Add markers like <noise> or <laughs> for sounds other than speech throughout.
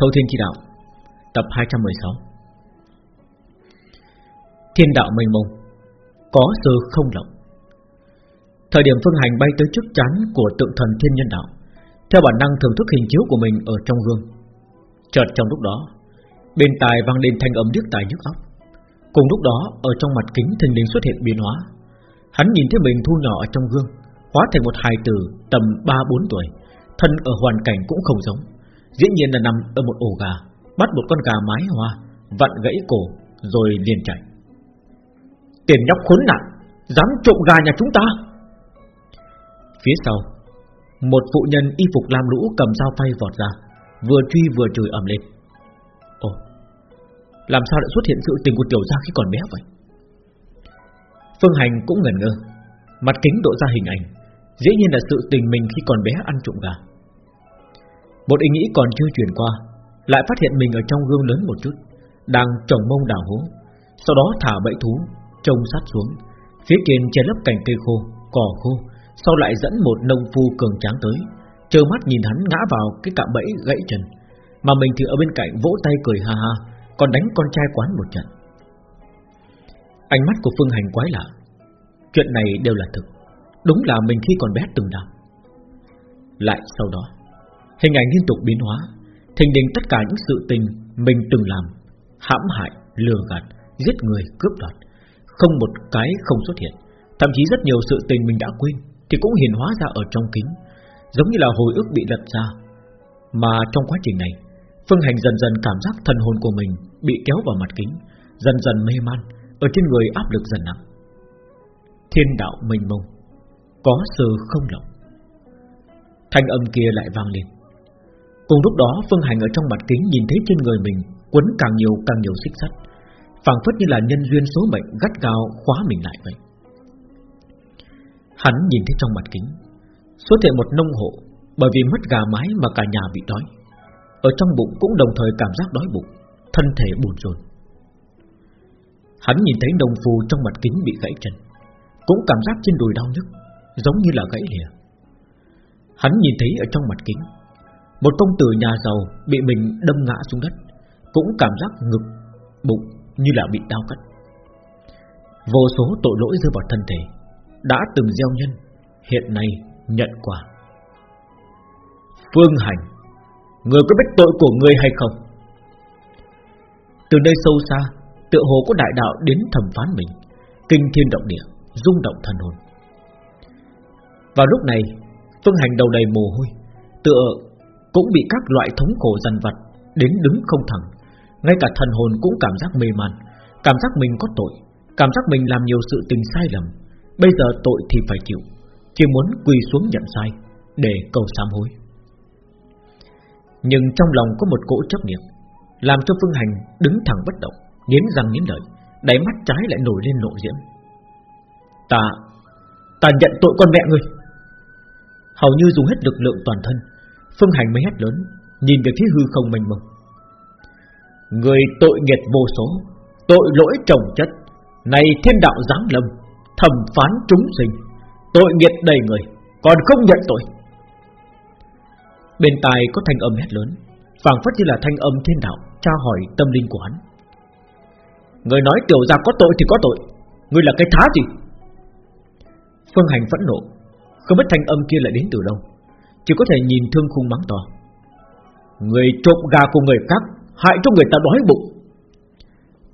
Thâu Thiên Chi Đạo, Tập 216 Thiên đạo mênh mông, Có sư không lộng. Thời điểm phương hành bay tới trước chán Của tượng thần thiên nhân đạo, Theo bản năng thưởng thức hình chiếu của mình ở trong gương. Chợt trong lúc đó, Bên tai vang lên thanh âm điếc tai nhức óc. Cùng lúc đó, ở trong mặt kính thình lình xuất hiện biến hóa. Hắn nhìn thấy mình thu nhỏ ở trong gương, Hóa thành một hài tử tầm 3-4 tuổi, Thân ở hoàn cảnh cũng không giống. Dĩ nhiên là nằm ở một ổ gà, Bắt một con gà mái hoa, Vặn gãy cổ, rồi liền chạy. Tiền nhóc khốn nạn, Dám trộm gà nhà chúng ta. Phía sau, Một phụ nhân y phục lam lũ cầm dao phay vọt ra, Vừa truy vừa chửi ầm lên. Ồ, Làm sao lại xuất hiện sự tình của tiểu gia khi còn bé vậy? Phương Hành cũng ngẩn ngơ, Mặt kính độ ra hình ảnh. Dĩ nhiên là sự tình mình khi còn bé ăn trộm gà. Một ý nghĩ còn chưa chuyển qua Lại phát hiện mình ở trong gương lớn một chút Đang trồng mông đào hố. Sau đó thả bẫy thú Trông sát xuống. Phía trên che lấp cành cây khô, cỏ khô Sau lại dẫn một nông phu cường tráng tới. Trơ mắt nhìn hắn ngã vào cái cạm bẫy gãy chân. Mà mình thì ở bên cạnh vỗ tay cười ha ha Còn đánh con trai quán một trận. Ánh mắt của Phương Hành quái lạ. Chuyện này đều là thực. Đúng là mình khi còn bé từng làm Lại sau đó Hình ảnh liên tục biến hóa Thình đình tất cả những sự tình Mình từng làm Hãm hại, lừa gạt, giết người, cướp đoạt Không một cái không xuất hiện. Thậm chí rất nhiều sự tình mình đã quên Thì cũng hiển hóa ra ở trong kính Giống như là hồi ức bị lật ra. Mà trong quá trình này Phương Hành dần dần cảm giác thần hồn của mình Bị kéo vào mặt kính Dần dần mê man Ở trên người áp lực dần nặng. Thiên đạo mênh mông Có sơ không lộng. Thanh âm kia lại vang lên. Cùng lúc đó, Phương Hành ở trong mặt kính Nhìn thấy trên người mình Quấn càng nhiều càng nhiều xích sắt, phảng phất như là nhân duyên số mệnh gắt gao khóa mình lại vậy. Hắn nhìn thấy trong mặt kính, Xuất hiện một nông hộ, Bởi vì mất gà mái mà cả nhà bị đói. Ở trong bụng cũng đồng thời cảm giác đói bụng, Thân thể buồn rồn Hắn nhìn thấy nông phù trong mặt kính bị gãy chân, Cũng cảm giác trên đùi đau nhức, Giống như là gãy lìa. Hắn nhìn thấy ở trong mặt kính một công tử nhà giàu Bị mình đâm ngã xuống đất Cũng cảm giác ngực, bụng Như là bị đau cắt. Vô số tội lỗi rơi vào thân thể Đã từng gieo nhân Hiện nay nhận quả. Phương Hành Người có biết tội của người hay không? Từ nơi sâu xa Tựa hồ có đại đạo đến thẩm phán mình Kinh thiên động địa rung động thần hồn. Vào lúc này Phương Hành đầu đầy mồ hôi Tựa cũng bị các loại thống khổ dằn vặt Đến đứng không thẳng. Ngay cả thần hồn cũng cảm giác mê man, Cảm giác mình có tội, Cảm giác mình làm nhiều sự tình sai lầm. Bây giờ tội thì phải chịu, Chỉ muốn quỳ xuống nhận sai Để cầu sám hối. Nhưng trong lòng có một cỗ chấp niệm, Làm cho Phương Hành đứng thẳng bất động, Nghiến răng nghiến lợi, Đáy mắt trái lại nổi lên nộ diễm. Ta Ta nhận tội con mẹ ngươi. Hầu như dùng hết lực lượng toàn thân Phương Hành mới hét lớn, Nhìn về phía hư không mênh mông. Người tội nghiệt vô số, Tội lỗi trồng chất, Này thiên đạo giáng lâm, Thẩm phán chúng sinh, Tội nghiệt đầy người, Còn không nhận tội. Bên tai có thanh âm hét lớn, phảng phất như là thanh âm thiên đạo tra hỏi tâm linh của hắn. Người nói tiểu gia có tội thì có tội, Người là cái thá gì? Phương Hành phẫn nộ, Không biết thanh âm kia lại đến từ đâu. Chỉ có thể nhìn thương khung mắng to. Người trộm gà của người khác Hại cho người ta đói bụng.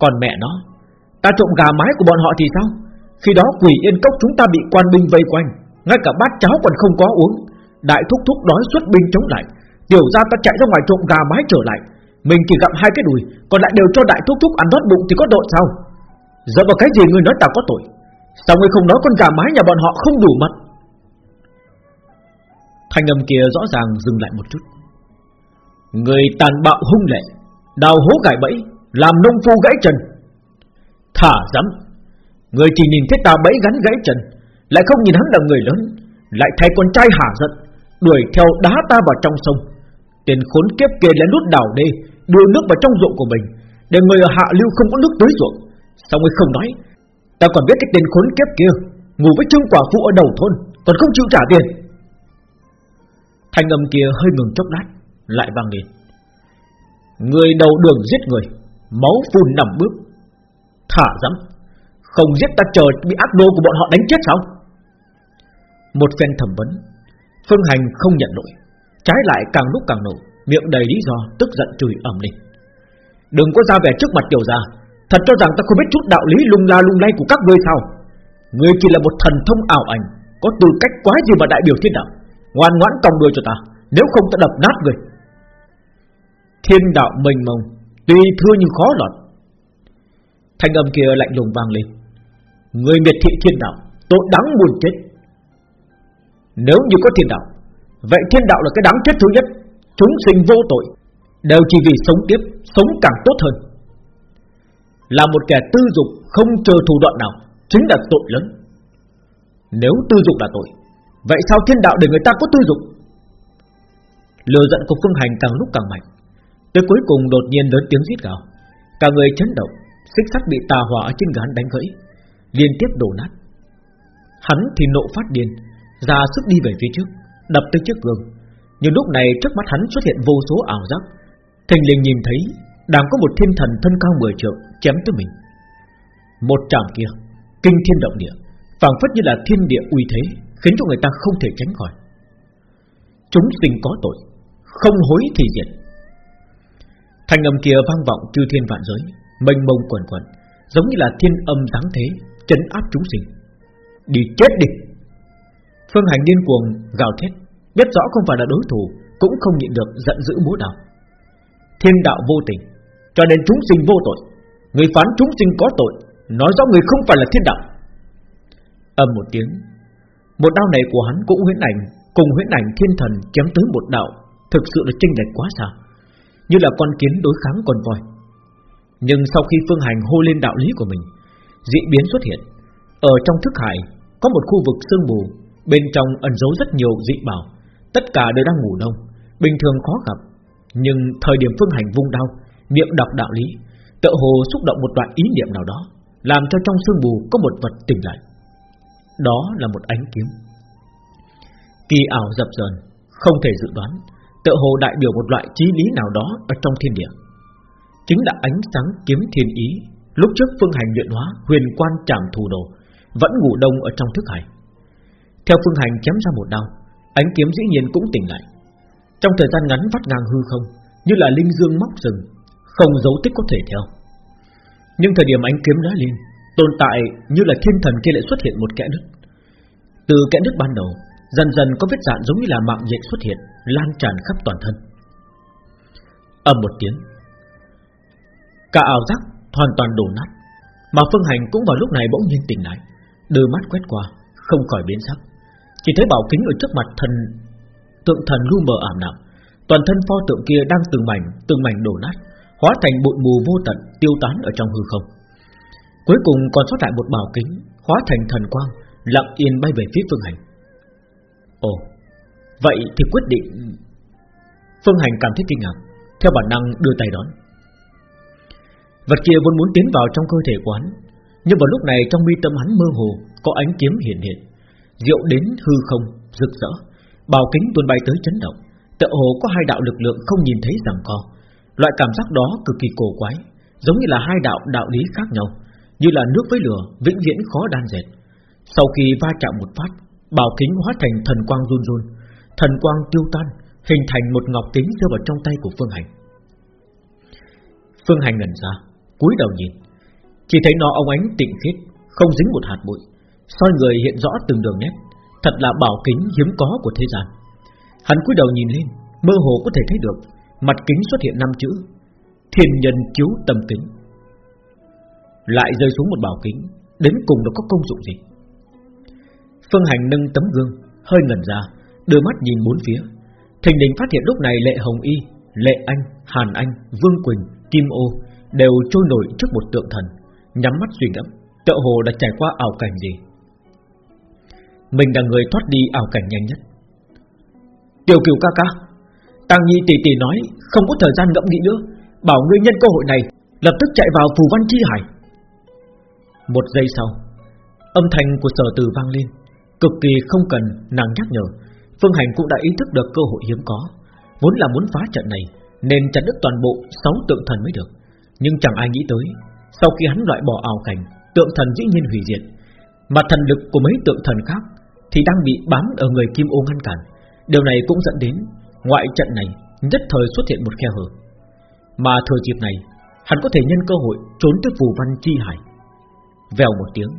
Còn mẹ nó, Ta trộm gà mái của bọn họ thì sao? Khi đó quỷ yên cốc chúng ta bị quan binh vây quanh, Ngay cả bát cháo còn không có uống. Đại thúc thúc đói xuất binh chống lại, Tiểu ra ta chạy ra ngoài trộm gà mái trở lại. Mình chỉ gặp hai cái đùi, Còn lại đều cho đại thúc thúc ăn đót bụng thì có tội sao? Giờ vào cái gì người nói ta có tội, Sao ngươi không nói con gà mái nhà bọn họ không đủ mặt? Thanh âm kia rõ ràng dừng lại một chút. Người tàn bạo hung lệ, Đào hố gãi bẫy, Làm nông phu gãy chân Thả dám Người chỉ nhìn thấy ta bẫy gắn gãy chân Lại không nhìn hắn là người lớn, Lại thay con trai hả giận, Đuổi theo đá ta vào trong sông. Tiền khốn kiếp kia lén lút đào đê, Đưa nước vào trong ruộng của mình, Để người ở hạ lưu không có nước tưới ruộng. Sao ngươi không nói, Ta còn biết cái tên khốn kiếp kia, Ngủ với trương quả phụ ở đầu thôn, Còn không chịu trả tiền. Thanh âm kia hơi ngừng chốc lát, Lại vang lên. Người đầu đường giết người, Máu phun nằm bước. Thả dám Không giết ta chờ bị ác đô của bọn họ đánh chết sao? Một phen thẩm vấn, Phương Hành không nhận nổi Trái lại càng lúc càng nổ, Miệng đầy lý do, tức giận chửi ẩm lên. Đừng có ra vẻ trước mặt tiểu gia, Thật cho rằng ta không biết chút đạo lý lung la lung lay của các ngươi sao? Ngươi chỉ là một thần thông ảo ảnh, Có tư cách quá gì mà đại biểu thiên đạo? Ngoan ngoãn còng đuôi cho ta. Nếu không ta đập nát người. Thiên đạo mênh mông, Tuy thưa nhưng khó lọt. Thanh âm kia lạnh lùng vang lên. Người miệt thị thiên đạo Tội đáng buồn chết. Nếu như có thiên đạo, Vậy thiên đạo là cái đáng chết thứ nhất. Chúng sinh vô tội, Đều chỉ vì sống tiếp, Sống càng tốt hơn. Là một kẻ tư dục không chờ thủ đoạn nào, Chính là tội lớn. Nếu tư dục là tội Vậy sao thiên đạo để người ta có tư dụng Lừa giận của phương hành càng lúc càng mạnh. Tới cuối cùng đột nhiên lớn tiếng rít gào. Cả người chấn động, Xích sắt bị tà hỏa trên gán đánh gãy, Liên tiếp đổ nát. Hắn thì nộ phát điên, Ra sức đi về phía trước, Đập tới trước gương. Nhưng lúc này trước mắt hắn xuất hiện vô số ảo giác. Thành liền nhìn thấy Đang có một thiên thần thân cao 10 trượng Chém tới mình. Một trạm kia, Kinh thiên động địa, phảng phất như là thiên địa uy thế. Khiến cho người ta không thể tránh khỏi. Chúng sinh có tội, Không hối thì diệt. Thanh âm kia vang vọng chư thiên vạn giới, mênh mông quần quần, Giống như là thiên âm giáng thế, Chấn áp chúng sinh. Đi chết đi! Phương hành điên cuồng gào thét, Biết rõ không phải là đối thủ, Cũng không nhịn được giận dữ múa đào Thiên đạo vô tình, Cho nên chúng sinh vô tội. Người phán chúng sinh có tội, Nói rõ người không phải là thiên đạo. Âm một tiếng một đao này của hắn cũng huyễn ảnh, Cùng huyễn ảnh thiên thần chém tới một đạo, Thực sự là chênh lệch quá xa. Như là con kiến đối kháng con voi. Nhưng sau khi phương hành hô lên đạo lý của mình, Dị biến xuất hiện. Ở trong thức hải, Có một khu vực sương mù, Bên trong ẩn giấu rất nhiều dị bảo. Tất cả đều đang ngủ đông Bình thường khó gặp. Nhưng thời điểm phương hành vung đau Miệng đọc đạo lý Tự hồ xúc động một đoạn ý niệm nào đó, Làm cho trong sương mù có một vật tỉnh lại. Đó là một ánh kiếm. Kỳ ảo dập dờn, Không thể dự đoán Tự hồ đại biểu một loại trí lý nào đó Ở trong thiên địa. Chính là ánh sáng kiếm thiên ý, Lúc trước phương hành luyện hóa, Huyền quan trảm thù đồ, Vẫn ngủ đông ở trong thức hải. Theo phương hành chém ra một đao, Ánh kiếm dĩ nhiên cũng tỉnh lại. Trong thời gian ngắn vắt ngang hư không, Như là linh dương móc rừng, Không dấu tích có thể theo. Nhưng thời điểm ánh kiếm lóe lên Tồn tại như là thiên thần kia lại xuất hiện một kẽ nứt. Từ kẽ nứt ban đầu, Dần dần có vết dạn giống như là mạng nhện xuất hiện, Lan tràn khắp toàn thân. Ầm một tiếng, Cả ảo giác hoàn toàn đổ nát, Mà Phương Hành cũng vào lúc này bỗng nhiên tỉnh lại, Đưa mắt quét qua, Không khỏi biến sắc. Chỉ thấy bảo kính ở trước mặt thần, Tượng thần lu mờ ảm đạm, Toàn thân pho tượng kia đang từng mảnh Từng mảnh đổ nát, Hóa thành bụi mù vô tận tiêu tán ở trong hư không. Cuối cùng còn xuất lại một bảo kính Hóa thành thần quang Lặng yên bay về phía Phương Hành. Ồ Vậy thì quyết định Phương Hành cảm thấy kinh ngạc Theo bản năng đưa tay đón. Vật kia vốn muốn tiến vào trong cơ thể quán Nhưng vào lúc này trong mi tâm hắn mơ hồ Có ánh kiếm hiện hiện. Diệu đến hư không, rực rỡ Bào kính tuôn bay tới chấn động. Tựa hồ có hai đạo lực lượng không nhìn thấy rằng co. Loại cảm giác đó cực kỳ cổ quái Giống như là hai đạo đạo lý khác nhau. Như là nước với lửa, Vĩnh viễn khó đan dệt. Sau khi va chạm một phát Bảo kính hóa thành thần quang run run. Thần quang tiêu tan, Hình thành một ngọc kính rơi vào trong tay của Phương Hành. Phương Hành ngẩn ra, cúi đầu nhìn. Chỉ thấy nó ông ánh tịnh khiết Không dính một hạt bụi. Soi người hiện rõ từng đường nét, Thật là bảo kính hiếm có của thế gian. Hắn cúi đầu nhìn lên, Mơ hồ có thể thấy được, Mặt kính xuất hiện năm chữ, Thiên nhân chiếu tâm kính lại rơi xuống một bảo kính Đến cùng nó có công dụng gì? Phương Hành nâng tấm gương Hơi ngẩn ra Đưa mắt nhìn bốn phía. Thình Lình phát hiện lúc này Lệ Hồng Y Lệ Anh, Hàn Anh, Vương Quỳnh, Kim Ô Đều trôi nổi trước một tượng thần Nhắm mắt suy ngẫm tựa hồ đã trải qua ảo cảnh gì. Mình là người thoát đi ảo cảnh nhanh nhất. Tiểu kiều ca ca Tang Nhi tỷ tỷ nói Không có thời gian ngẫm nghĩ nữa Bảo ngươi nhân cơ hội này Lập tức chạy vào phù văn chi hải. Một giây sau, Âm thanh của sở từ vang lên, Cực kỳ không cần nàng nhắc nhở. Phương Hành cũng đã ý thức được cơ hội hiếm có. Vốn là muốn phá trận này, Nên chặt đứt toàn bộ sáu tượng thần mới được. Nhưng chẳng ai nghĩ tới, Sau khi hắn loại bỏ ảo cảnh, Tượng thần dĩ nhiên hủy diệt. Mà thần lực của mấy tượng thần khác Thì đang bị bám ở người kim ô ngăn cản. Điều này cũng dẫn đến Ngoại trận này nhất thời xuất hiện một khe hở. Mà thừa dịp này, Hắn có thể nhân cơ hội trốn tới phù văn chi hải. Vèo một tiếng.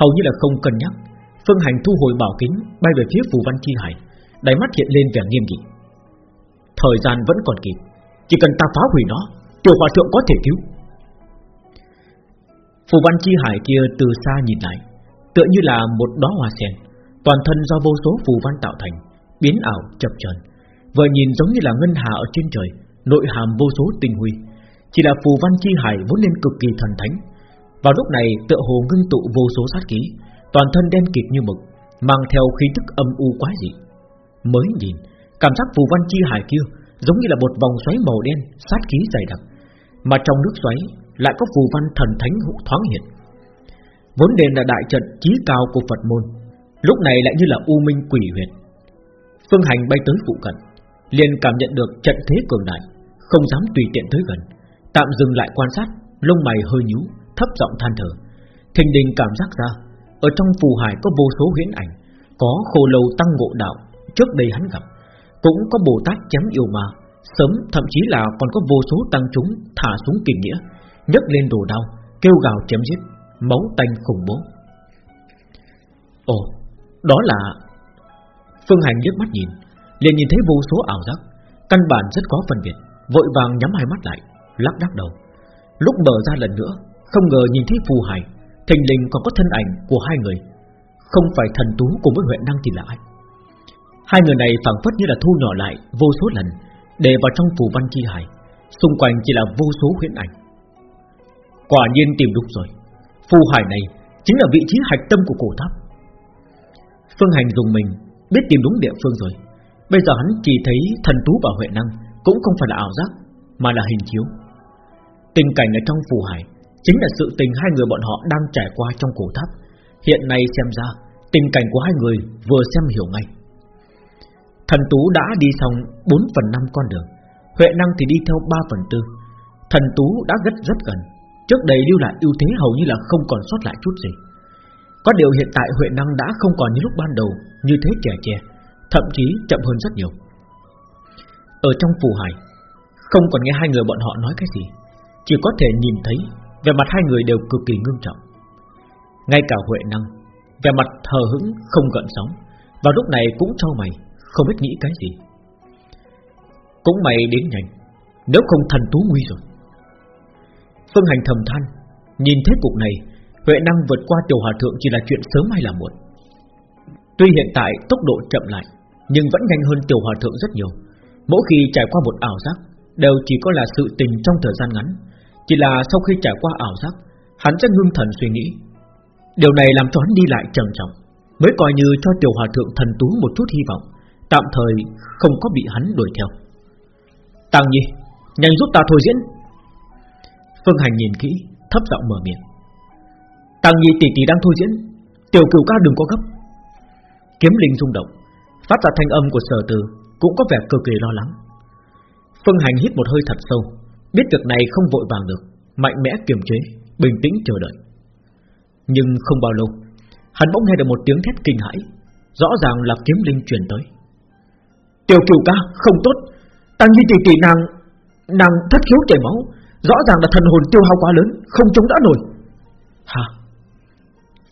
Hầu như là không cân nhắc, Phương Hành thu hồi bảo kính, Bay về phía phù văn chi hải. Đáy mắt hiện lên vẻ nghiêm nghị. Thời gian vẫn còn kịp, Chỉ cần ta phá hủy nó, Tiểu hòa thượng có thể cứu. Phù văn chi hải kia từ xa nhìn lại, Tựa như là một đóa hoa sen, Toàn thân do vô số phù văn tạo thành, Biến ảo, chập chờn. Vừa nhìn giống như là ngân hà ở trên trời, Nội hàm vô số tinh huy. Chỉ là phù văn chi hải vốn nên cực kỳ thần thánh vào lúc này, tựa hồ ngưng tụ vô số sát khí, Toàn thân đen kịt như mực, Mang theo khí tức âm u quái dị. Mới nhìn, Cảm giác phù văn chi hải kia Giống như là một vòng xoáy màu đen, Sát khí dày đặc, Mà trong nước xoáy lại có phù văn thần thánh hữu thoáng hiện. Vốn đền là đại trận chí cao của Phật môn, Lúc này lại như là u minh quỷ huyệt. Phương Hành bay tới phụ cận, liền cảm nhận được trận thế cường đại, Không dám tùy tiện tới gần, Tạm dừng lại quan sát, Lông mày hơi nhú Thấp giọng than thở. Thình đình cảm giác ra, Ở trong phù hải có vô số huyễn ảnh, Có khô lâu tăng ngộ đạo, Trước đây hắn gặp, Cũng có Bồ Tát chém yêu ma, Sớm thậm chí là còn có vô số tăng chúng Thả xuống kỳ nghĩa, nhấc lên đồ đau Kêu gào chém giết, Máu tanh khủng bố. Ồ, Đó là Phương Hành liếc mắt nhìn, liền nhìn thấy vô số ảo giác, Căn bản rất có phân biệt, Vội vàng nhắm hai mắt lại, Lắc đắc đầu. Lúc mở ra lần nữa không ngờ nhìn thấy phù hải, Thình lình còn có thân ảnh của hai người. Không phải thần tú cùng với huyện năng thì là ai? Hai người này phảng phất như là thu nhỏ lại Vô số lần, Để vào trong phù văn chi hải Xung quanh chỉ là vô số huyễn ảnh. Quả nhiên tìm đúng rồi, Phù hải này chính là vị trí hạch tâm của cổ tháp. Phương Hành dùng mình, Biết tìm đúng địa phương rồi. Bây giờ hắn chỉ thấy thần tú và huệ năng Cũng không phải là ảo giác, Mà là hình chiếu. Tình cảnh ở trong phù hải Chính là sự tình hai người bọn họ đang trải qua trong cổ tháp. Hiện nay xem ra, Tình cảnh của hai người vừa xem hiểu ngay. Thần tú đã đi xong 4 phần 5 con đường, Huệ năng thì đi theo 3 phần 4 Thần tú đã rất rất gần. Trước đây lưu lại ưu thế hầu như là không còn sót lại chút gì. Có điều hiện tại Huệ năng đã không còn như lúc ban đầu, Như thế trẻ trẻ Thậm chí chậm hơn rất nhiều. Ở trong phù hải, Không còn nghe hai người bọn họ nói cái gì, Chỉ có thể nhìn thấy về mặt hai người đều cực kỳ ngưng trọng Ngay cả Huệ Năng Về mặt thờ hững không gợn sóng Và lúc này cũng cho mày Không biết nghĩ cái gì Cũng mày đến nhanh Nếu không thần tú nguy rồi Phương Hành thầm than Nhìn thế cục này Huệ năng vượt qua tiểu hòa thượng chỉ là chuyện sớm hay là muộn Tuy hiện tại tốc độ chậm lại nhưng vẫn nhanh hơn tiểu hòa thượng rất nhiều. Mỗi khi trải qua một ảo giác, đều chỉ có là sự tình trong thời gian ngắn. Chỉ là sau khi trải qua ảo giác, hắn sẽ ngưng thần suy nghĩ. Điều này làm cho hắn đi lại trầm trọng, mới coi như cho tiểu hòa thượng thần tú một chút hy vọng, tạm thời không có bị hắn đuổi theo. Tăng Nhi, nhanh giúp ta thôi diễn. Phương Hành nhìn kỹ, thấp giọng mở miệng. Tăng Nhi tỷ tỷ đang thôi diễn, tiểu cửu ca đừng có gấp. Kiếm linh rung động, Phát ra thanh âm của sở từ Cũng có vẻ cực kỳ lo lắng Phương Hành hít một hơi thật sâu Biết việc này không vội vàng được Mạnh mẽ kiềm chế, bình tĩnh chờ đợi. Nhưng không bao lâu Hắn bỗng nghe được một tiếng thét kinh hãi Rõ ràng là kiếm linh truyền tới. Tiểu cửu ca không tốt. Tăng như tỷ tỷ nàng Nàng thất khiếu chảy máu Rõ ràng là thần hồn tiêu hao quá lớn Không chống đỡ nổi. Hả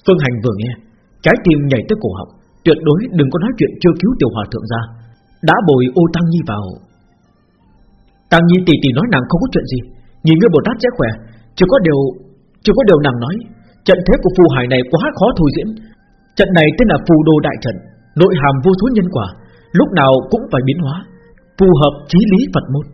Phương Hành vừa nghe Trái tim nhảy tới cổ họng Tuyệt đối đừng có nói chuyện chưa cứu tiểu hòa thượng ra Đã bồi ô Tăng Nhi vào Tăng Nhi tỷ tỷ nói nàng không có chuyện gì. Nhìn ngươi Bồ Tát sẽ khỏe. Chỉ có điều, Chỉ có điều nàng nói, Trận thế của phù hải này quá khó thôi diễn. Trận này tên là phù đồ đại trận, Nội hàm vô số nhân quả, Lúc nào cũng phải biến hóa, Phù hợp trí lý Phật môn.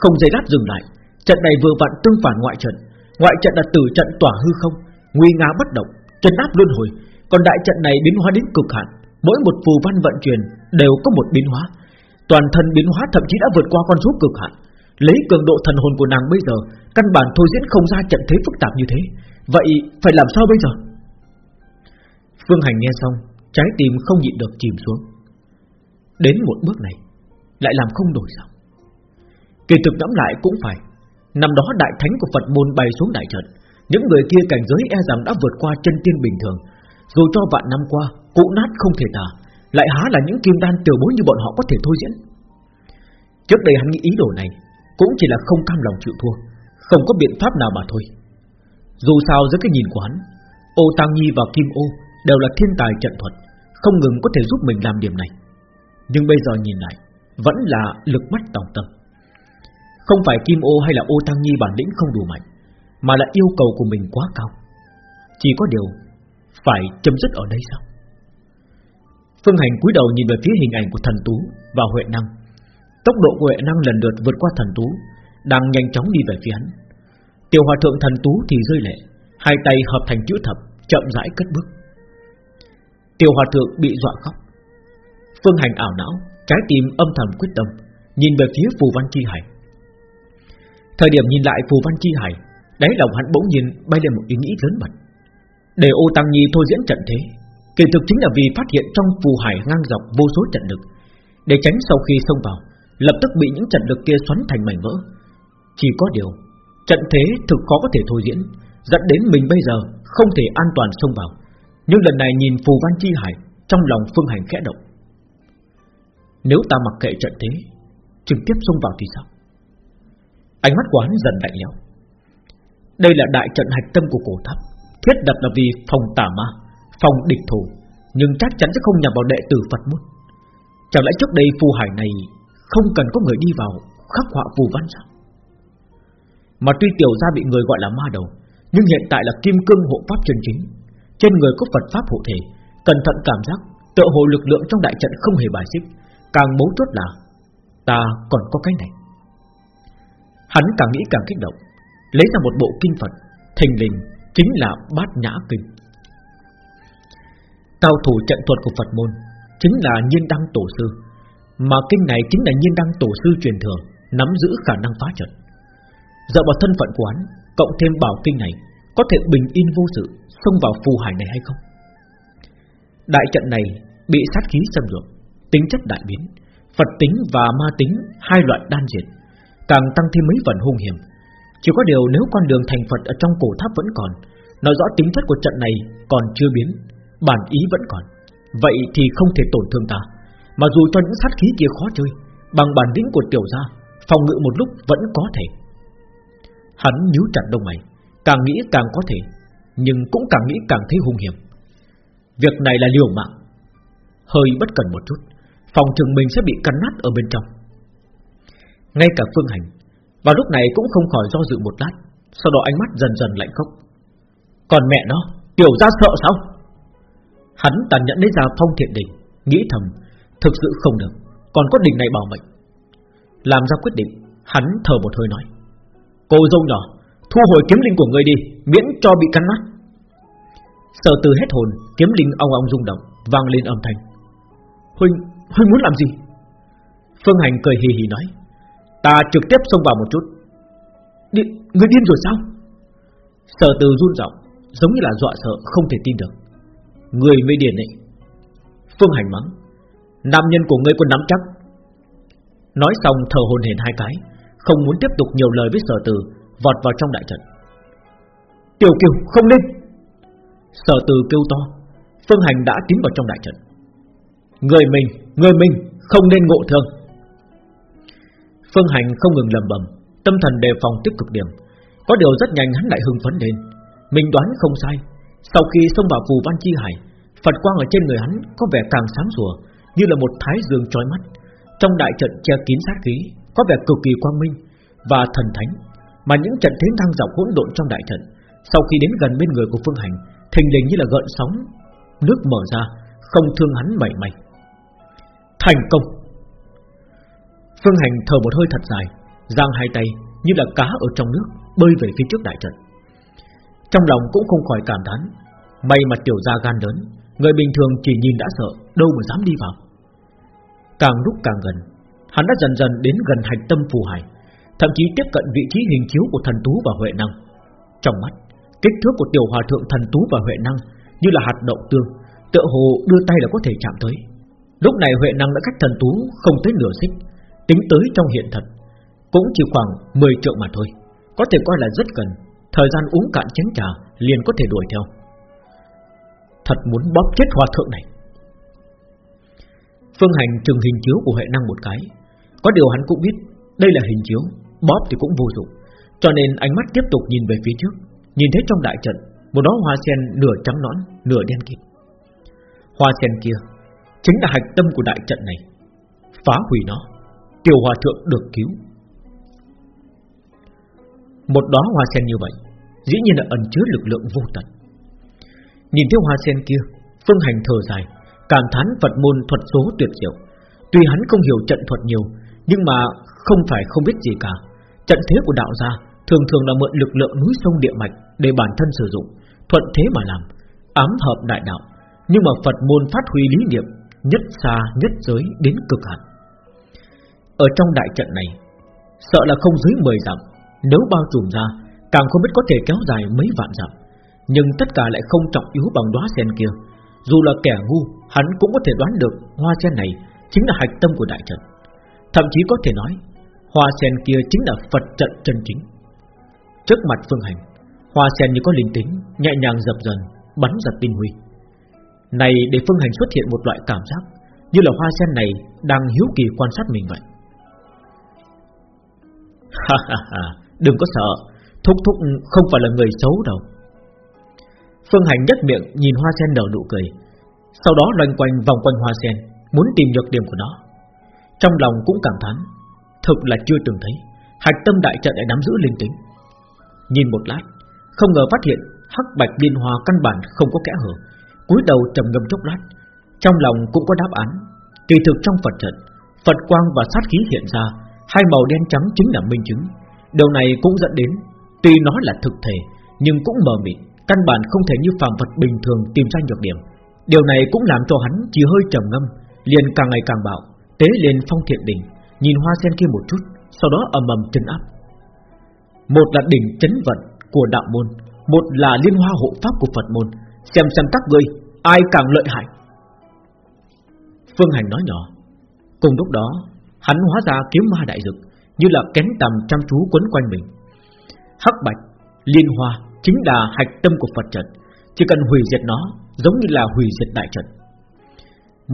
Không giây lát dừng lại, Trận này vừa vặn tương phản ngoại trận. Ngoại trận là tử trận tỏa hư không, Nguy nga bất động trận áp luân hồi. Còn đại trận này biến hóa đến cực hạn, Mỗi một phù văn vận chuyển đều có một biến hóa. Toàn thân biến hóa thậm chí đã vượt qua con số cực hạn. Lấy cường độ thần hồn của nàng bây giờ, Căn bản thôi diễn không ra trận thế phức tạp như thế. Vậy phải làm sao bây giờ? Phương Hành nghe xong, Trái tim không nhịn được chìm xuống. Đến một bước này, Lại làm không đổi sao? Kỳ thực ngẫm lại cũng phải. Năm đó đại thánh của Phật môn bay xuống đại trận, Những người kia cảnh giới e rằng đã vượt qua chân tiên bình thường. Dù cho vạn năm qua Cụ nát không thể tả lại há là những kim đan tiểu bối như bọn họ có thể thôi diễn. Trước đây hắn nghĩ ý đồ này, Cũng chỉ là không cam lòng chịu thua, Không có biện pháp nào mà thôi. Dù sao dưới cái nhìn của hắn, Ô Tăng Nhi và Kim Ô Đều là thiên tài trận thuật, Không ngừng có thể giúp mình làm điểm này. Nhưng bây giờ nhìn lại, Vẫn là lực mắt tổng tâm. Không phải Kim Ô hay là Ô Tăng Nhi bản lĩnh không đủ mạnh, Mà là yêu cầu của mình quá cao. Chỉ có điều, Phải chấm dứt ở đây sao? Phương Hành cúi đầu nhìn về phía hình ảnh của thần Tú và Huệ Năng. Tốc độ của Huệ Năng lần lượt vượt qua thần Tú, Đang nhanh chóng đi về phía hắn. Tiểu hòa thượng thần Tú thì rơi lệ, Hai tay hợp thành chữ thập, Chậm rãi cất bước. Tiểu hòa thượng bị dọa khóc. Phương Hành ảo não, Trái tim âm thầm quyết tâm, Nhìn về phía Phù Văn Chi Hải. Thời điểm nhìn lại Phù Văn Chi Hải, Đáy lòng hắn bỗng nhiên bay lên một ý nghĩ lớn mật Để ô Tăng Nhi thôi diễn trận thế Kỳ thực chính là vì phát hiện trong phù hải ngang dọc vô số trận lực. Để tránh sau khi xông vào, Lập tức bị những trận lực kia xoắn thành mảnh vỡ. Chỉ có điều, Trận thế thực khó có thể thôi diễn, Dẫn đến mình bây giờ không thể an toàn xông vào. Nhưng lần này nhìn phù văn chi hải, Trong lòng phương hành khẽ động. Nếu ta mặc kệ trận thế, Trực tiếp xông vào thì sao? Ánh mắt quán dần lạnh lẽo. Đây là đại trận hạch tâm của cổ tháp, Thiết đập là vì phòng tà ma. Phòng địch thủ, Nhưng chắc chắn sẽ không nhằm vào đệ tử Phật môn. Chẳng lẽ trước đây phù hải này Không cần có người đi vào Khắc họa phù văn sao? Mà tuy tiểu gia bị người gọi là ma đầu, Nhưng hiện tại là kim cương hộ pháp chân chính. Trên người có Phật pháp hộ thể, Cẩn thận cảm giác, Tựa hồ lực lượng trong đại trận không hề bài xích. Càng mấu chốt là, Ta còn có cái này. Hắn càng nghĩ càng kích động, Lấy ra một bộ kinh Phật Thành linh chính là bát nhã kinh. Cao thủ trận thuật của Phật môn Chính là nhiên đăng tổ sư. Mà kinh này chính là nhiên đăng tổ sư truyền thừa Nắm giữ khả năng phá trận. Dựa vào thân phận của hắn, Cộng thêm bảo kinh này, Có thể bình yên vô sự, Xông vào phù hải này hay không? Đại trận này bị sát khí xâm lược, Tính chất đại biến. Phật tính và ma tính, Hai loại đan diệt, Càng tăng thêm mấy phần hung hiểm. Chỉ có điều nếu con đường thành Phật ở trong cổ tháp vẫn còn, Nói rõ tính chất của trận này còn chưa biến Bản ý vẫn còn. Vậy thì không thể tổn thương ta. Mà dù cho những sát khí kia khó chơi, Bằng bản lĩnh của tiểu gia, Phòng ngự một lúc vẫn có thể. Hắn nhíu chặt đông mày, Càng nghĩ càng có thể, Nhưng cũng càng nghĩ càng thấy hung hiểm. Việc này là liều mạng. Hơi bất cần một chút, Phòng trường mình sẽ bị cắn nát ở bên trong. Ngay cả phương hành, Vào lúc này cũng không khỏi do dự một lát, Sau đó ánh mắt dần dần lạnh khốc. Còn mẹ nó, Tiểu gia sợ sao? Hắn tàn nhẫn lấy ra phong thiện đỉnh Nghĩ thầm Thực sự không được Còn có đỉnh này bảo mệnh. Làm ra quyết định Hắn thở một hơi nói Cô dâu nhỏ Thu hồi kiếm linh của người đi Miễn cho bị cắn nát. Sở từ hết hồn Kiếm linh ong ong rung động Vang lên âm thanh. Huynh, Huynh muốn làm gì? Phương Hành cười hì hì nói Ta trực tiếp xông vào một chút. Đi, Người điên rồi sao? Sở từ run giọng Giống như là dọa sợ không thể tin được. Người mới điền ấy. Phương Hành mắng Nam nhân của ngươi còn nắm chắc? Nói xong thở hồn hển hai cái Không muốn tiếp tục nhiều lời với sở từ Vọt vào trong đại trận. Tiểu kiều không nên. Sở từ kêu to Phương Hành đã tiến vào trong đại trận. Người mình, người mình Không nên ngộ thương. Phương Hành không ngừng lầm bầm Tâm thần đề phòng tiếp cực điểm. Có điều rất nhanh hắn lại hưng phấn lên. Mình đoán không sai sau khi xông vào phù văn chi hải, Phật quang ở trên người hắn có vẻ càng sáng sủa, Như là một thái dương chói mắt. Trong đại trận che kín sát khí, Có vẻ cực kỳ quang minh Và thần thánh. Mà những trận thế thăng dọc hỗn độn trong đại trận, Sau khi đến gần bên người của Phương Hành, Thình lình như là gợn sóng, Nước mở ra, Không thương hắn mảy may. Thành công! Phương Hành thở một hơi thật dài, Giang hai tay như là cá ở trong nước, Bơi về phía trước đại trận trong lòng cũng không khỏi cảm thán. May mà tiểu gia gan lớn, Người bình thường chỉ nhìn đã sợ, Đâu mà dám đi vào. Càng lúc càng gần, Hắn đã dần dần đến gần hạch tâm phù hải Thậm chí tiếp cận vị trí hình chiếu của thần tú và huệ năng. Trong mắt, Kích thước của tiểu hòa thượng thần tú và huệ năng Như là hạt đậu tương, Tựa hồ đưa tay là có thể chạm tới. Lúc này huệ năng đã cách thần tú không tới nửa xích, Tính tới trong hiện thật, Cũng chỉ khoảng 10 trượng mà thôi, Có thể coi là rất gần. Thời gian uống cạn chén trà liền có thể đuổi theo. Thật muốn bóp chết hòa thượng này. Phương Hành trừng hình chiếu của hệ năng một cái. Có điều hắn cũng biết Đây là hình chiếu, Bóp thì cũng vô dụng. Cho nên ánh mắt tiếp tục nhìn về phía trước. Nhìn thấy trong đại trận, Một đó hoa sen nửa trắng nõn, Nửa đen kịt. Hoa sen kia Chính là hạch tâm của đại trận này. Phá hủy nó Tiểu hòa thượng được cứu. Một đóa hoa sen như vậy, Dĩ nhiên là ẩn chứa lực lượng vô tận. Nhìn thấy hoa sen kia, Phương hành thở dài, Cảm thán Phật môn thuật số tuyệt diệu. Tuy hắn không hiểu trận thuật nhiều, Nhưng mà không phải không biết gì cả. Trận thế của đạo gia Thường thường là mượn lực lượng núi sông địa mạch Để bản thân sử dụng, Thuận thế mà làm, Ám hợp đại đạo. Nhưng mà Phật môn phát huy lý niệm, Nhất xa, nhất giới đến cực hạn. Ở trong đại trận này, Sợ là không dưới 10 dặm nếu bao trùm ra, Càng không biết có thể kéo dài mấy vạn dặm. Nhưng tất cả lại không trọng yếu bằng đóa sen kia. Dù là kẻ ngu, Hắn cũng có thể đoán được Hoa sen này chính là hạch tâm của đại trận. Thậm chí có thể nói, Hoa sen kia chính là Phật trận chân chính. Trước mặt phương hành, Hoa sen như có linh tính, Nhẹ nhàng dập dần, Bắn giật tinh huy. Này, để phương hành xuất hiện một loại cảm giác Như là hoa sen này Đang hiếu kỳ quan sát mình vậy. <laughs> Ha ha ha. Đừng có sợ, Thúc thúc không phải là người xấu đâu. Phương Hành nhất miệng nhìn hoa sen nở nụ cười. Sau đó loanh quanh vòng quanh hoa sen, Muốn tìm nhược điểm của nó. Trong lòng cũng cảm thán, Thực là chưa từng thấy, Hạch tâm đại trận lại nắm giữ linh tính. Nhìn một lát, Không ngờ phát hiện Hắc bạch liên hoa căn bản không có kẽ hở. Cúi đầu trầm ngâm chốc lát, Trong lòng cũng có đáp án. Kỳ thực trong Phật trận, Phật quang và sát khí hiện ra, Hai màu đen trắng chính là minh chứng. Điều này cũng dẫn đến, Tuy nó là thực thể, Nhưng cũng mờ mịt, Căn bản không thể như phàm vật bình thường tìm ra nhược điểm. Điều này cũng làm cho hắn chỉ hơi trầm ngâm, Liền càng ngày càng bạo, Tế lên phong thiện đỉnh, Nhìn hoa sen kia một chút, Sau đó ầm ầm chân áp. Một là đỉnh chấn vận của đạo môn, Một là liên hoa hộ pháp của Phật môn, Xem xem các ngươi, Ai càng lợi hại. Phương Hành nói nhỏ, Cùng lúc đó, Hắn hóa ra kiếm ma đại dực như là kén tầm chăm chú quấn quanh mình. Hắc bạch, liên hoa Chính là hạch tâm của Phật trận Chỉ cần hủy diệt nó Giống như là hủy diệt đại trận.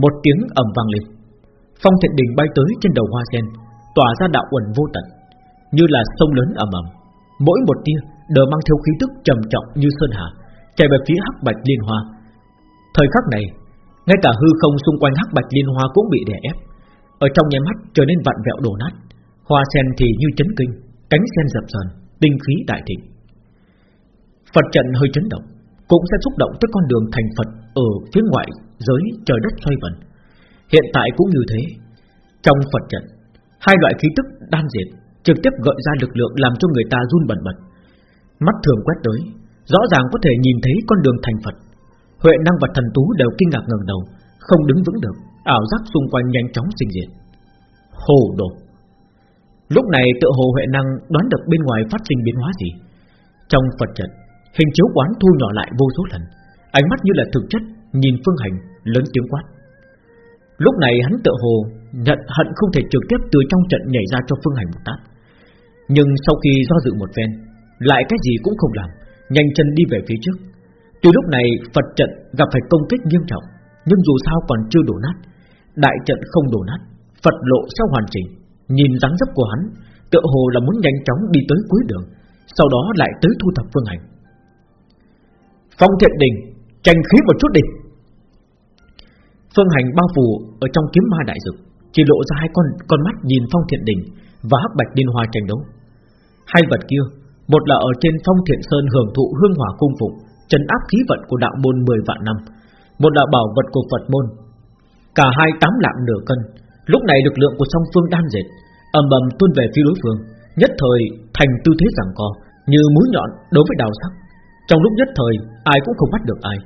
Một tiếng ầm vang lên. Phong thiện đình bay tới trên đầu hoa sen Tỏa ra đạo uẩn vô tận Như là sông lớn ầm ầm. Mỗi một tia đều mang theo khí tức trầm trọng như sơn hà Chạy về phía hắc bạch liên hoa. Thời khắc này Ngay cả hư không xung quanh hắc bạch liên hoa cũng bị đè ép Ở trong nháy mắt trở nên vặn vẹo đổ nát. Hoa sen thì như chấn kinh, Cánh sen dập dần Tinh khí đại thịnh. Phật trận hơi chấn động, Cũng sẽ xúc động tới con đường thành Phật Ở phía ngoại giới trời đất xoay vần. Hiện tại cũng như thế, Trong Phật trận, Hai loại khí tức đan diệt Trực tiếp gợi ra lực lượng làm cho người ta run bẩn bật. Mắt thường quét tới, Rõ ràng có thể nhìn thấy con đường thành Phật. Huệ năng và thần tú đều kinh ngạc ngẩng đầu, Không đứng vững được, Ảo giác xung quanh nhanh chóng sinh diệt Hồ đồ. Lúc này tự hồ Huệ năng đoán được bên ngoài phát sinh biến hóa gì. Trong Phật trận, Hình chiếu quán thu nhỏ lại vô số lần. Ánh mắt như là thực chất, Nhìn phương hành, lớn tiếng quát. Lúc này hắn tự hồ Nhận hận không thể trực tiếp từ trong trận nhảy ra cho phương hành một tát. Nhưng sau khi do dự một phen, Lại cái gì cũng không làm, Nhanh chân đi về phía trước. Tuy lúc này Phật trận gặp phải công kích nghiêm trọng, Nhưng dù sao còn chưa đổ nát. Đại trận không đổ nát, Phật lộ sẽ hoàn chỉnh. Nhìn dáng dấp của hắn, Tựa hồ là muốn nhanh chóng đi tới cuối đường, Sau đó lại tới thu thập phương hành. Phong thiện đình, Tranh khí một chút đi. Phương hành bao phủ Ở trong kiếm ma đại dực, Chỉ lộ ra hai con con mắt nhìn phong thiện đình Và hắc bạch điên hoa tranh đấu. Hai vật kia, Một là ở trên phong thiện sơn hưởng thụ hương hỏa cung phục Trấn áp khí vận của đạo môn 10 vạn năm. Một là bảo vật của Phật môn. Cả hai tám lạng nửa cân Lúc này lực lượng của song phương đan dệt, ầm ầm tuôn về phía đối phương, Nhất thời thành tư thế giằng co, Như mũi nhọn đối với đào sắc. Trong lúc nhất thời, ai cũng không bắt được ai.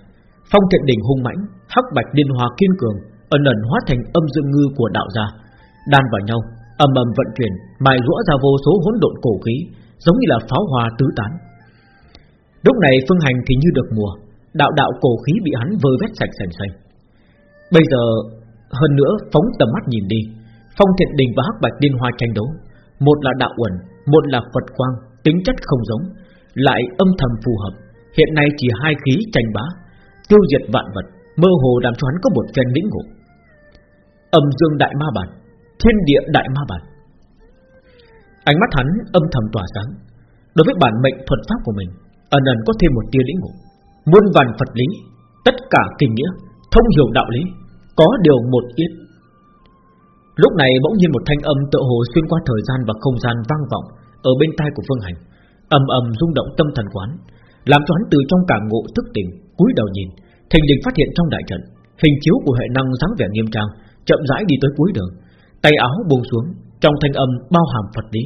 Phong thiện đỉnh hung mãnh, Hắc bạch liên hòa kiên cường, Ẩn ẩn hóa thành âm dương ngư của đạo gia. Đan vào nhau, ầm ầm vận chuyển, Mài rũa ra vô số hỗn độn cổ khí, Giống như là pháo hoa tứ tán. Lúc này phương hành thì như được mùa, Đạo đạo cổ khí bị hắn vơ vét sạch sành xanh. Bây giờ hơn nữa, phóng tầm mắt nhìn đi. Phong thiện đình và hắc bạch liên hoa tranh đấu. Một là đạo uẩn, Một là Phật quang, Tính chất không giống, Lại âm thầm phù hợp. Hiện nay chỉ hai khí tranh bá, Tiêu diệt vạn vật, Mơ hồ làm cho hắn có một phen lĩnh ngộ. Âm dương đại ma bản, Thiên địa đại ma bản. Ánh mắt hắn âm thầm tỏa sáng. Đối với bản mệnh thuật pháp của mình, Ẩn ẩn có thêm một tia lĩnh ngộ. Muôn vàn Phật lý, Tất cả kinh nghĩa, Thông hiểu đạo lý. Có điều một ít Lúc này bỗng nhiên một thanh âm tự hồ xuyên qua thời gian và không gian vang vọng ở bên tai của Phương Hành, ầm ầm rung động tâm thần quán, làm cho hắn từ trong cả ngộ thức tỉnh, cúi đầu nhìn, thình lình phát hiện trong đại trận, hình chiếu của hệ năng dáng vẻ nghiêm trang, chậm rãi đi tới cuối đường, tay áo buông xuống, trong thanh âm bao hàm Phật lý.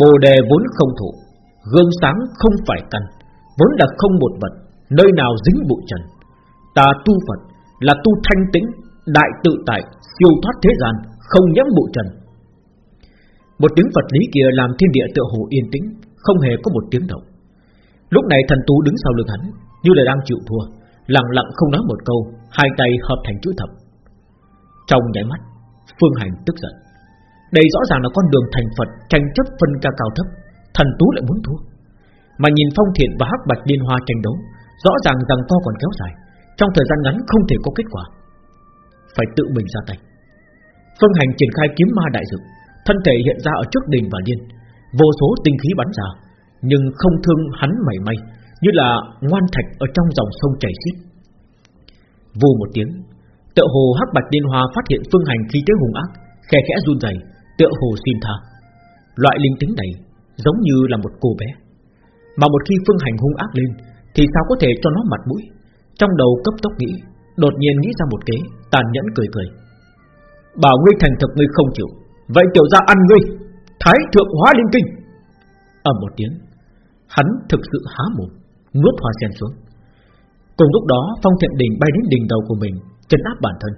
Bồ đề vốn không thủ, gương sáng không phải căn, vốn là không một vật, nơi nào dính bụi trần. Ta tu Phật là tu thanh tĩnh, đại tự tại, siêu thoát thế gian, không nhiễm bụi trần. Một tiếng Phật lý kia làm thiên địa tựa hồ yên tĩnh, không hề có một tiếng động. Lúc này thần tú đứng sau lưng hắn, như là đang chịu thua, lặng lặng không nói một câu, hai tay hợp thành chữ thập. Trong nháy mắt, Phương Hành tức giận. Đây rõ ràng là con đường thành Phật tranh chấp phân ca cao thấp, thần tú lại muốn thua. Mà nhìn Phong Thiện và Hắc Bạch Liên Hoa tranh đấu, rõ ràng rằng to còn kéo dài, trong thời gian ngắn không thể có kết quả. Phải tự mình ra tay. Phương Hành triển khai kiếm ma đại dực, thân thể hiện ra ở trước đình và liên, vô số tinh khí bắn ra, nhưng không thương hắn mảy may, như là ngoan thạch ở trong dòng sông chảy xiết. Vù một tiếng, tựa hồ hắc bạch liên hoa phát hiện phương hành khí thế hùng ác, khe khẽ run rẩy, tựa hồ xin tha. Loại linh tính này giống như là một cô bé, mà một khi phương hành hung ác lên, thì sao có thể cho nó mặt mũi? Trong đầu cấp tốc nghĩ, đột nhiên nghĩ ra một kế, tàn nhẫn cười cười. Bảo ngươi thành thực ngươi không chịu, vậy tiểu gia ăn ngươi, thái thượng hóa linh kinh. ở một tiếng, hắn thực sự há mồm, nuốt hoa sen xuống. Cùng lúc đó, phong thiện đình bay đến đỉnh đầu của mình, chân áp bản thân.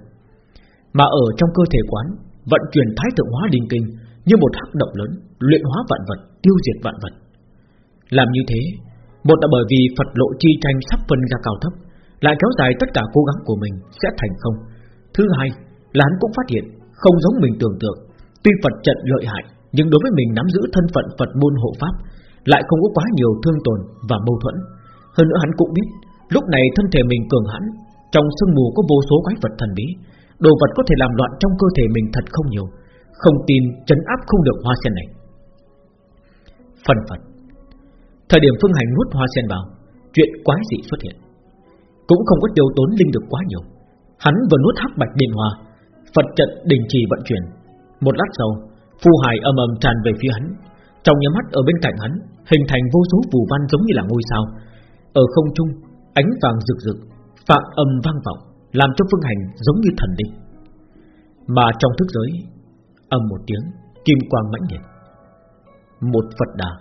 Mà ở trong cơ thể quán, vận chuyển thái thượng hóa linh kinh như một hắc động lớn, luyện hóa vạn vật, tiêu diệt vạn vật. Làm như thế, một là bởi vì Phật lộ chi tranh sắp phân ra cao thấp, lại kéo dài tất cả cố gắng của mình sẽ thành không. Thứ hai, là hắn cũng phát hiện không giống mình tưởng tượng, tuy Phật trận lợi hại, nhưng đối với mình nắm giữ thân phận Phật môn hộ pháp, lại không có quá nhiều thương tổn và mâu thuẫn. Hơn nữa hắn cũng biết, lúc này thân thể mình cường hãn, trong sương mù có vô số quái vật thần bí, đồ vật có thể làm loạn trong cơ thể mình thật không nhiều, không tin chấn áp không được hoa sen này. Phần Phật Thời điểm phương hành nuốt hoa sen vào, chuyện quái dị xuất hiện, cũng không có tiêu tốn linh lực quá nhiều. Hắn vừa nuốt hắc bạch điện hòa, Phật trận đình chỉ vận chuyển. Một lát sau, phù hải âm ầm tràn về phía hắn, trong nhắm mắt ở bên cạnh hắn, hình thành vô số phù văn giống như là ngôi sao. Ở không trung, ánh vàng rực rực, phạm âm vang vọng, làm cho phương hành giống như thần linh. Mà trong thức giới, âm một tiếng, kim quang mãnh liệt. Một Phật đà,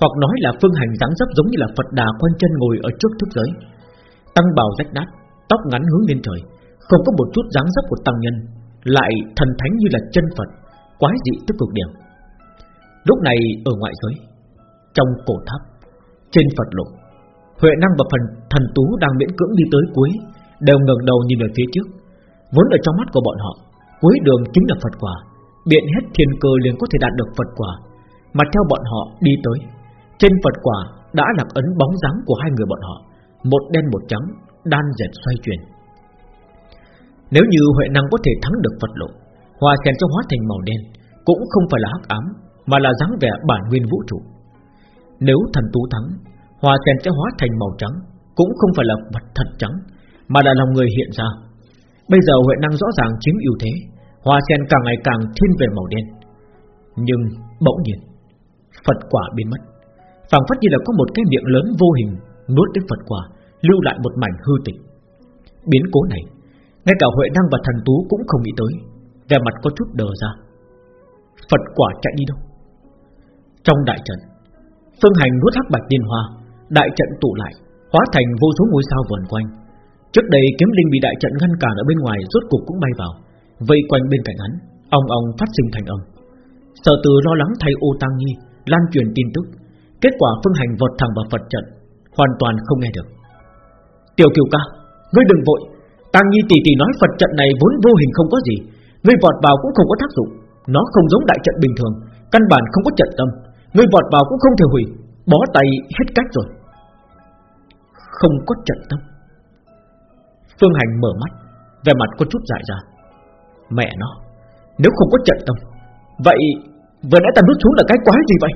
hoặc nói là phương hành dáng dấp giống như là Phật đà quanh chân ngồi ở trước thức giới, tăng bào rách nát, tóc ngắn hướng lên trời, không có một chút dáng dấp của tăng nhân, lại thần thánh như là chân Phật, quái dị tức cực điểm. Lúc này ở ngoại giới, trong cổ tháp, trên Phật lộ, Huệ năng và phần thần tú đang miễn cưỡng đi tới cuối, đều ngẩng đầu nhìn về phía trước. Vốn ở trong mắt của bọn họ, cuối đường chính là Phật quả, biện hết thiên cơ liền có thể đạt được Phật quả. Mà theo bọn họ đi tới, trên Phật quả đã lạc ấn bóng dáng của hai người bọn họ, một đen một trắng, đan dệt xoay chuyển. Nếu như Huệ năng có thể thắng được Phật lộ, hòa sen cho hóa thành màu đen, cũng không phải là hắc ám, mà là dáng vẻ bản nguyên vũ trụ. Nếu thần tú thắng, hòa sen sẽ hóa thành màu trắng, cũng không phải là vật thật trắng, mà là lòng người hiện ra. Bây giờ Huệ năng rõ ràng chiếm ưu thế, hòa sen càng ngày càng thiên về màu đen. Nhưng bỗng nhiên, Phật quả biến mất, phảng phất như là có một cái miệng lớn vô hình nuốt đến Phật quả, lưu lại một mảnh hư tịch. Biến cố này, ngay cả Huệ năng và thần tú cũng không nghĩ tới, vẻ mặt có chút đờ ra. Phật quả chạy đi đâu? Trong đại trận, Phương Hành nuốt hắc bạch liên hoa, đại trận tụ lại, hóa thành vô số ngôi sao vần quanh. Trước đây kiếm linh bị đại trận ngăn cản ở bên ngoài, rốt cục cũng bay vào, vây quanh bên cạnh hắn, ong ong phát sinh thành âm. Sở Từ lo lắng thay Ô Tăng Nhi lan truyền tin tức, kết quả Phương Hành vọt thẳng vào Phật trận, hoàn toàn không nghe được. Tiểu Kiều ca, ngươi đừng vội, Tăng Nhi tỷ tỷ nói Phật trận này vốn vô hình không có gì, ngươi vọt vào cũng không có tác dụng, nó không giống đại trận bình thường, Căn bản không có trận tâm. Ngươi vọt vào cũng không thể hủy. Bó tay hết cách rồi. Không có trận tâm. Phương Hành mở mắt vẻ mặt có chút dại ra. Mẹ nó Nếu không có trận tâm Vậy vừa nãy ta bước xuống là cái quái gì vậy?